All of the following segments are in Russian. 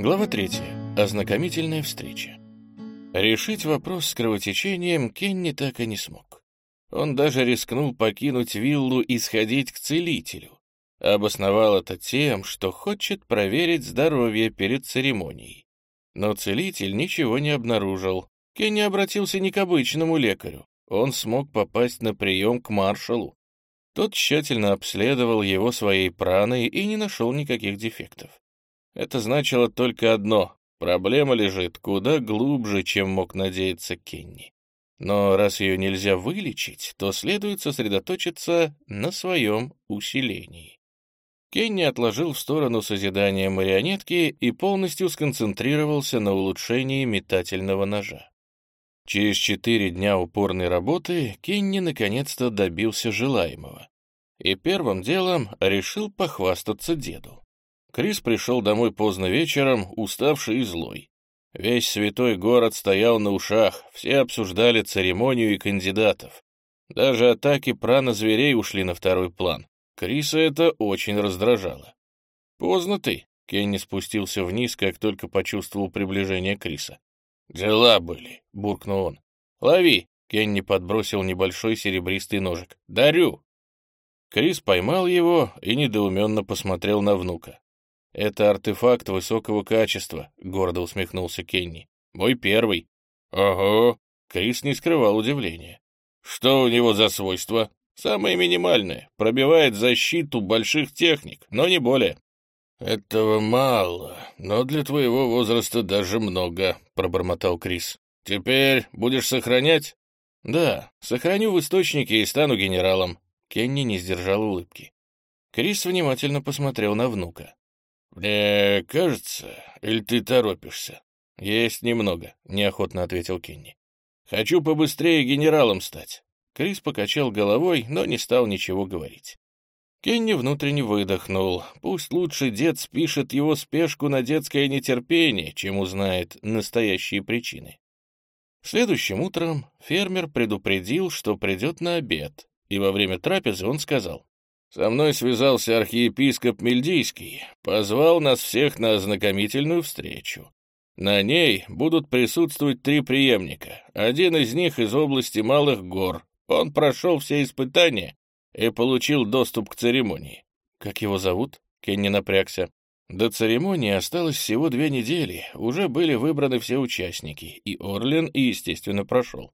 Глава 3. Ознакомительная встреча. Решить вопрос с кровотечением Кенни так и не смог. Он даже рискнул покинуть виллу и сходить к целителю. Обосновал это тем, что хочет проверить здоровье перед церемонией. Но целитель ничего не обнаружил. Кенни обратился не к обычному лекарю. Он смог попасть на прием к маршалу. Тот тщательно обследовал его своей праной и не нашел никаких дефектов. Это значило только одно — проблема лежит куда глубже, чем мог надеяться Кенни. Но раз ее нельзя вылечить, то следует сосредоточиться на своем усилении. Кенни отложил в сторону созидания марионетки и полностью сконцентрировался на улучшении метательного ножа. Через четыре дня упорной работы Кенни наконец-то добился желаемого. И первым делом решил похвастаться деду. Крис пришел домой поздно вечером, уставший и злой. Весь святой город стоял на ушах, все обсуждали церемонию и кандидатов. Даже атаки прана-зверей ушли на второй план. Криса это очень раздражало. «Поздно ты», — Кенни спустился вниз, как только почувствовал приближение Криса. «Дела были», — буркнул он. «Лови», — Кенни подбросил небольшой серебристый ножик. «Дарю». Крис поймал его и недоуменно посмотрел на внука. «Это артефакт высокого качества», — гордо усмехнулся Кенни. «Мой первый». «Ого!» — Крис не скрывал удивления. «Что у него за свойства?» «Самое минимальное. Пробивает защиту больших техник, но не более». «Этого мало, но для твоего возраста даже много», — пробормотал Крис. «Теперь будешь сохранять?» «Да, сохраню в источнике и стану генералом». Кенни не сдержал улыбки. Крис внимательно посмотрел на внука. «Мне кажется, или ты торопишься?» «Есть немного», — неохотно ответил Кенни. «Хочу побыстрее генералом стать». Крис покачал головой, но не стал ничего говорить. Кенни внутренне выдохнул. Пусть лучше дед спишет его спешку на детское нетерпение, чем узнает настоящие причины. Следующим утром фермер предупредил, что придет на обед, и во время трапезы он сказал, «Со мной связался архиепископ Мельдийский, позвал нас всех на ознакомительную встречу. На ней будут присутствовать три преемника, один из них из области Малых гор. Он прошел все испытания и получил доступ к церемонии. Как его зовут? Кенни напрягся. До церемонии осталось всего две недели, уже были выбраны все участники, и Орлен, естественно, прошел.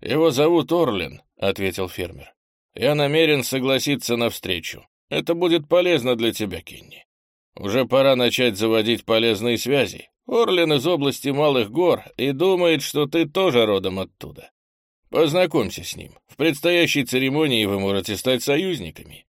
«Его зовут Орлен», — ответил фермер. «Я намерен согласиться на встречу. Это будет полезно для тебя, Кенни. Уже пора начать заводить полезные связи. Орлен из области Малых гор и думает, что ты тоже родом оттуда. Познакомься с ним. В предстоящей церемонии вы можете стать союзниками».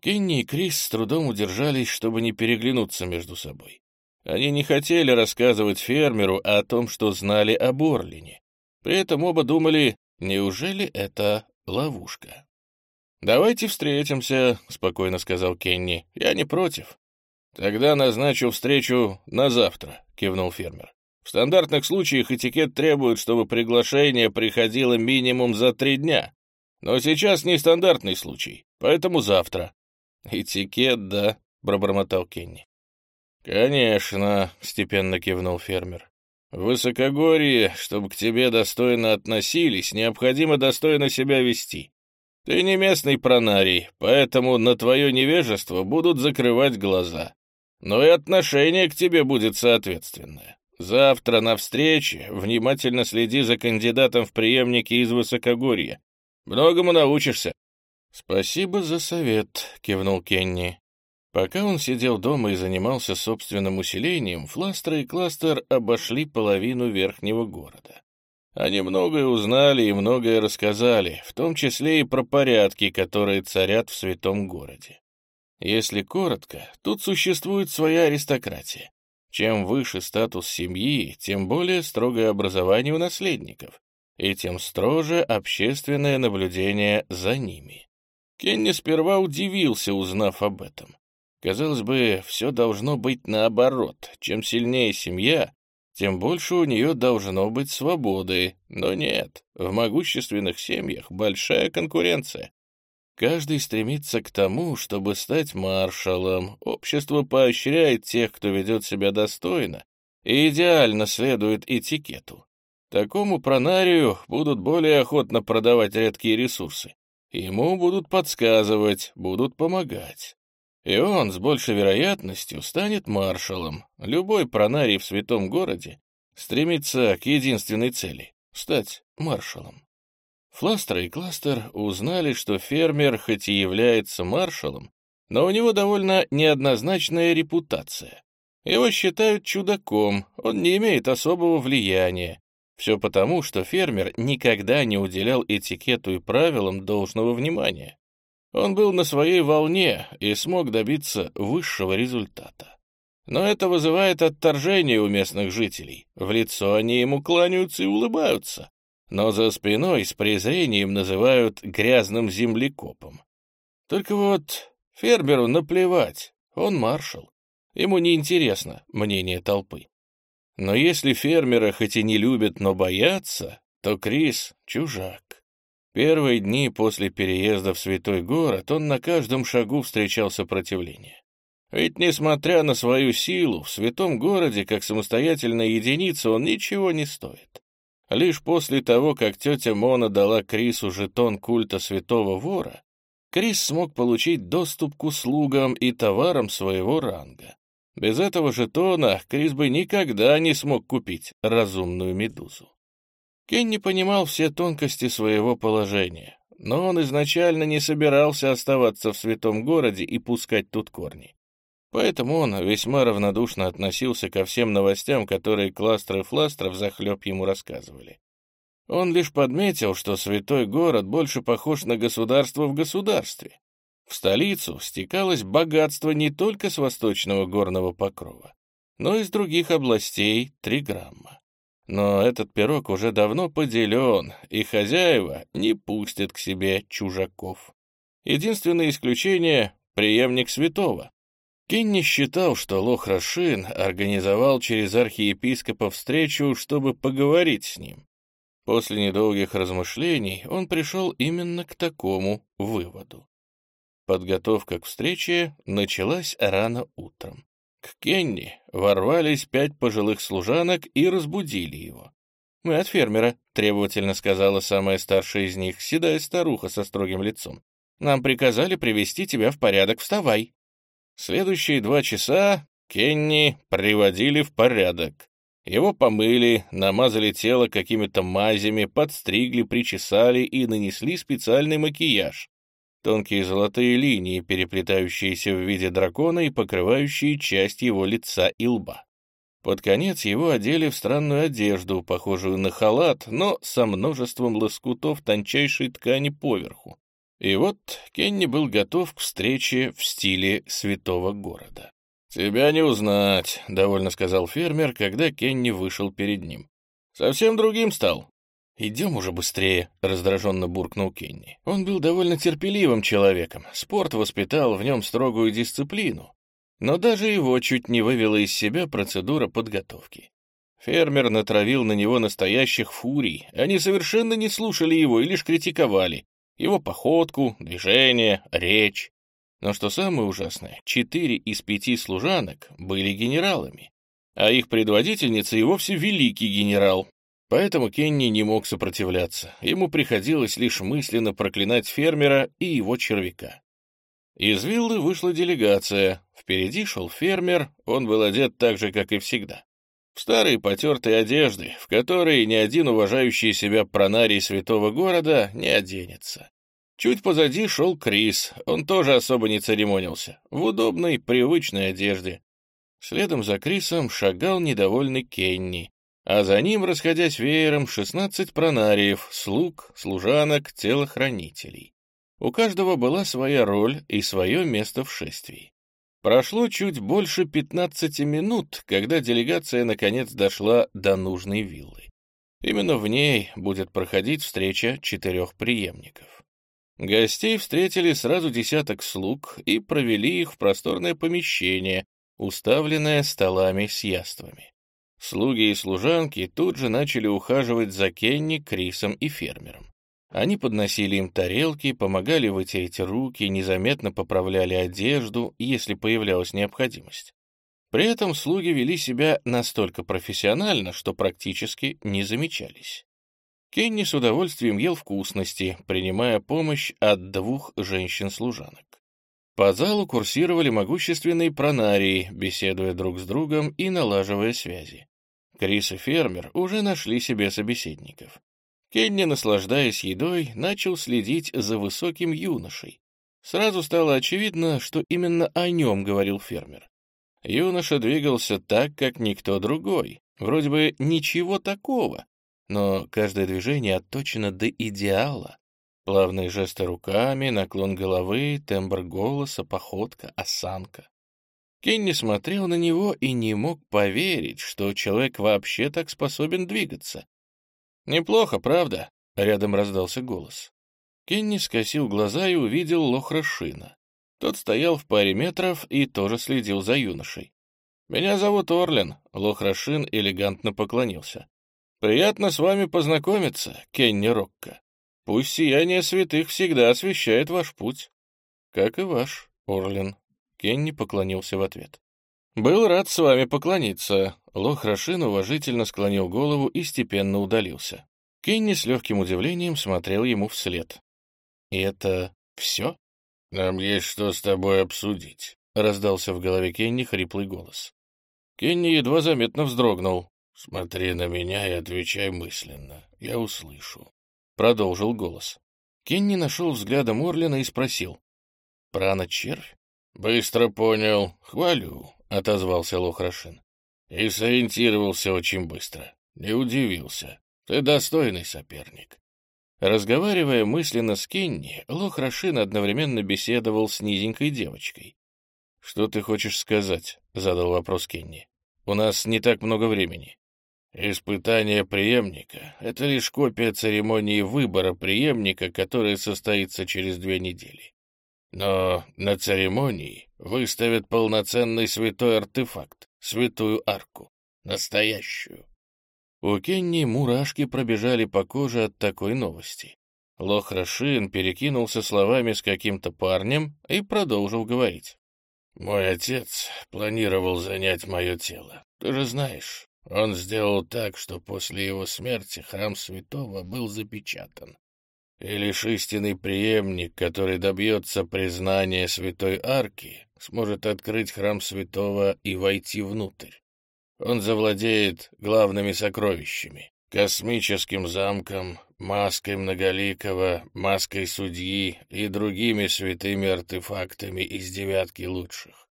Кенни и Крис с трудом удержались, чтобы не переглянуться между собой. Они не хотели рассказывать фермеру о том, что знали об Орлине. При этом оба думали, неужели это ловушка? «Давайте встретимся», — спокойно сказал Кенни. «Я не против». «Тогда назначу встречу на завтра», — кивнул фермер. В стандартных случаях этикет требует, чтобы приглашение приходило минимум за три дня. Но сейчас не стандартный случай, поэтому завтра. Этикет, да, пробормотал Кенни. Конечно, степенно кивнул фермер. В высокогорье, чтобы к тебе достойно относились, необходимо достойно себя вести. Ты не местный пронарий, поэтому на твое невежество будут закрывать глаза. Но и отношение к тебе будет соответственное. Завтра на встрече внимательно следи за кандидатом в преемники из Высокогорья. Многому научишься. — Спасибо за совет, — кивнул Кенни. Пока он сидел дома и занимался собственным усилением, Фластер и Кластер обошли половину верхнего города. Они многое узнали и многое рассказали, в том числе и про порядки, которые царят в святом городе. Если коротко, тут существует своя аристократия. Чем выше статус семьи, тем более строгое образование у наследников, и тем строже общественное наблюдение за ними. Кенни сперва удивился, узнав об этом. Казалось бы, все должно быть наоборот. Чем сильнее семья, тем больше у нее должно быть свободы. Но нет, в могущественных семьях большая конкуренция. Каждый стремится к тому, чтобы стать маршалом. Общество поощряет тех, кто ведет себя достойно и идеально следует этикету. Такому пронарию будут более охотно продавать редкие ресурсы. Ему будут подсказывать, будут помогать. И он с большей вероятностью станет маршалом. Любой пронарий в святом городе стремится к единственной цели — стать маршалом. Фластер и Кластер узнали, что фермер хоть и является маршалом, но у него довольно неоднозначная репутация. Его считают чудаком, он не имеет особого влияния. Все потому, что фермер никогда не уделял этикету и правилам должного внимания. Он был на своей волне и смог добиться высшего результата. Но это вызывает отторжение у местных жителей. В лицо они ему кланяются и улыбаются но за спиной с презрением называют грязным землекопом. Только вот фермеру наплевать, он маршал. Ему не интересно мнение толпы. Но если фермера хоть и не любят, но боятся, то Крис — чужак. Первые дни после переезда в святой город он на каждом шагу встречал сопротивление. Ведь, несмотря на свою силу, в святом городе, как самостоятельная единица, он ничего не стоит. Лишь после того, как тетя Мона дала Крису жетон культа святого вора, Крис смог получить доступ к услугам и товарам своего ранга. Без этого жетона Крис бы никогда не смог купить разумную медузу. Кен не понимал все тонкости своего положения, но он изначально не собирался оставаться в святом городе и пускать тут корни. Поэтому он весьма равнодушно относился ко всем новостям, которые Кластер и Фластер взахлеб ему рассказывали. Он лишь подметил, что святой город больше похож на государство в государстве. В столицу стекалось богатство не только с восточного горного покрова, но и с других областей Триграмма. Но этот пирог уже давно поделен, и хозяева не пустят к себе чужаков. Единственное исключение — преемник святого, Кенни считал, что Лох Рашин организовал через архиепископа встречу, чтобы поговорить с ним. После недолгих размышлений он пришел именно к такому выводу. Подготовка к встрече началась рано утром. К Кенни ворвались пять пожилых служанок и разбудили его. «Мы от фермера», — требовательно сказала самая старшая из них, седая старуха со строгим лицом. «Нам приказали привести тебя в порядок. Вставай!» Следующие два часа Кенни приводили в порядок. Его помыли, намазали тело какими-то мазями, подстригли, причесали и нанесли специальный макияж. Тонкие золотые линии, переплетающиеся в виде дракона и покрывающие часть его лица и лба. Под конец его одели в странную одежду, похожую на халат, но со множеством лоскутов тончайшей ткани поверху. И вот Кенни был готов к встрече в стиле святого города. «Тебя не узнать», — довольно сказал фермер, когда Кенни вышел перед ним. «Совсем другим стал». «Идем уже быстрее», — раздраженно буркнул Кенни. Он был довольно терпеливым человеком, спорт воспитал в нем строгую дисциплину, но даже его чуть не вывела из себя процедура подготовки. Фермер натравил на него настоящих фурий, они совершенно не слушали его и лишь критиковали, его походку, движение, речь. Но что самое ужасное, четыре из пяти служанок были генералами, а их предводительница и вовсе великий генерал. Поэтому Кенни не мог сопротивляться, ему приходилось лишь мысленно проклинать фермера и его червяка. Из виллы вышла делегация, впереди шел фермер, он был одет так же, как и всегда в старые потертые одежды, в которые ни один уважающий себя пронарий святого города не оденется. Чуть позади шел Крис, он тоже особо не церемонился, в удобной, привычной одежде. Следом за Крисом шагал недовольный Кенни, а за ним, расходясь веером, шестнадцать пронариев, слуг, служанок, телохранителей. У каждого была своя роль и свое место в шествии. Прошло чуть больше 15 минут, когда делегация наконец дошла до нужной виллы. Именно в ней будет проходить встреча четырех преемников. Гостей встретили сразу десяток слуг и провели их в просторное помещение, уставленное столами с яствами. Слуги и служанки тут же начали ухаживать за Кенни, Крисом и фермером. Они подносили им тарелки, помогали вытереть руки, незаметно поправляли одежду, если появлялась необходимость. При этом слуги вели себя настолько профессионально, что практически не замечались. Кенни с удовольствием ел вкусности, принимая помощь от двух женщин-служанок. По залу курсировали могущественные пронарии, беседуя друг с другом и налаживая связи. Крис и фермер уже нашли себе собеседников. Кенни, наслаждаясь едой, начал следить за высоким юношей. Сразу стало очевидно, что именно о нем говорил фермер. Юноша двигался так, как никто другой. Вроде бы ничего такого, но каждое движение отточено до идеала. Плавные жесты руками, наклон головы, тембр голоса, походка, осанка. Кенни смотрел на него и не мог поверить, что человек вообще так способен двигаться. «Неплохо, правда?» — рядом раздался голос. Кенни скосил глаза и увидел Лохрашина. Тот стоял в паре метров и тоже следил за юношей. «Меня зовут Орлен», — Лохрашин элегантно поклонился. «Приятно с вами познакомиться, Кенни Рокко. Пусть сияние святых всегда освещает ваш путь». «Как и ваш, Орлен», — Кенни поклонился в ответ. «Был рад с вами поклониться». Лох Рашин уважительно склонил голову и степенно удалился. Кенни с легким удивлением смотрел ему вслед. «И это все?» «Нам есть что с тобой обсудить», — раздался в голове Кенни хриплый голос. Кенни едва заметно вздрогнул. «Смотри на меня и отвечай мысленно. Я услышу», — продолжил голос. Кенни нашел взглядом Орлина и спросил. «Прана червь?» «Быстро понял. Хвалю. — отозвался Лохрашин. «И сориентировался очень быстро. Не удивился. Ты достойный соперник». Разговаривая мысленно с Кенни, Лохрашин одновременно беседовал с низенькой девочкой. «Что ты хочешь сказать?» — задал вопрос Кенни. «У нас не так много времени». «Испытание преемника — это лишь копия церемонии выбора преемника, которая состоится через две недели. Но на церемонии выставят полноценный святой артефакт, святую арку, настоящую. У Кенни мурашки пробежали по коже от такой новости. Лохрашин перекинулся словами с каким-то парнем и продолжил говорить. «Мой отец планировал занять мое тело. Ты же знаешь, он сделал так, что после его смерти храм святого был запечатан. И лишь истинный преемник, который добьется признания святой арки, сможет открыть храм святого и войти внутрь. Он завладеет главными сокровищами — космическим замком, маской многоликого, маской судьи и другими святыми артефактами из девятки лучших.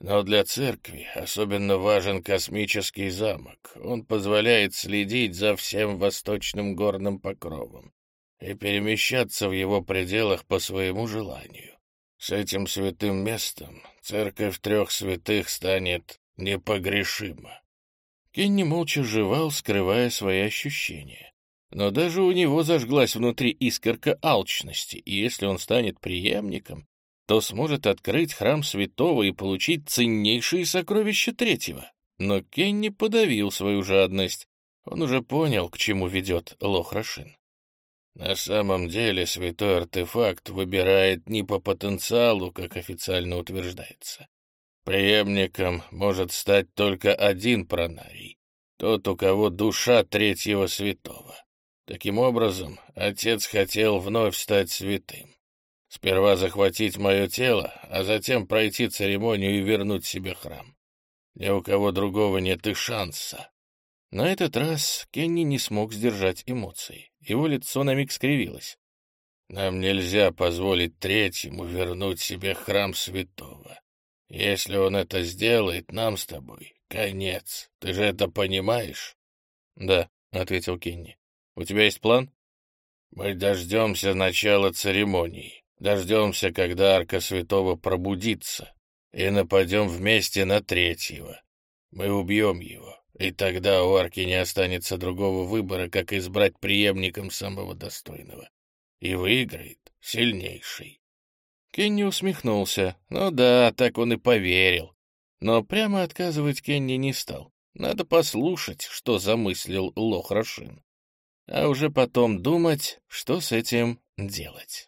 Но для церкви особенно важен космический замок. Он позволяет следить за всем восточным горным покровом и перемещаться в его пределах по своему желанию. С этим святым местом церковь трех святых станет непогрешима. Кенни молча жевал, скрывая свои ощущения. Но даже у него зажглась внутри искорка алчности, и если он станет преемником, то сможет открыть храм святого и получить ценнейшие сокровища третьего. Но Кенни подавил свою жадность. Он уже понял, к чему ведет Лохрашин. На самом деле святой артефакт выбирает не по потенциалу, как официально утверждается. Преемником может стать только один пронарий, тот, у кого душа третьего святого. Таким образом, отец хотел вновь стать святым. Сперва захватить мое тело, а затем пройти церемонию и вернуть себе храм. Ни у кого другого нет и шанса. На этот раз Кенни не смог сдержать эмоций. Его лицо на миг скривилось. «Нам нельзя позволить третьему вернуть себе храм святого. Если он это сделает, нам с тобой конец. Ты же это понимаешь?» «Да», — ответил Кенни. «У тебя есть план?» «Мы дождемся начала церемонии, дождемся, когда арка святого пробудится, и нападем вместе на третьего. Мы убьем его, и тогда у арки не останется другого выбора, как избрать преемником самого достойного. И выиграет сильнейший. Кенни усмехнулся. Ну да, так он и поверил. Но прямо отказывать Кенни не стал. Надо послушать, что замыслил Лох Рашин. а уже потом думать, что с этим делать.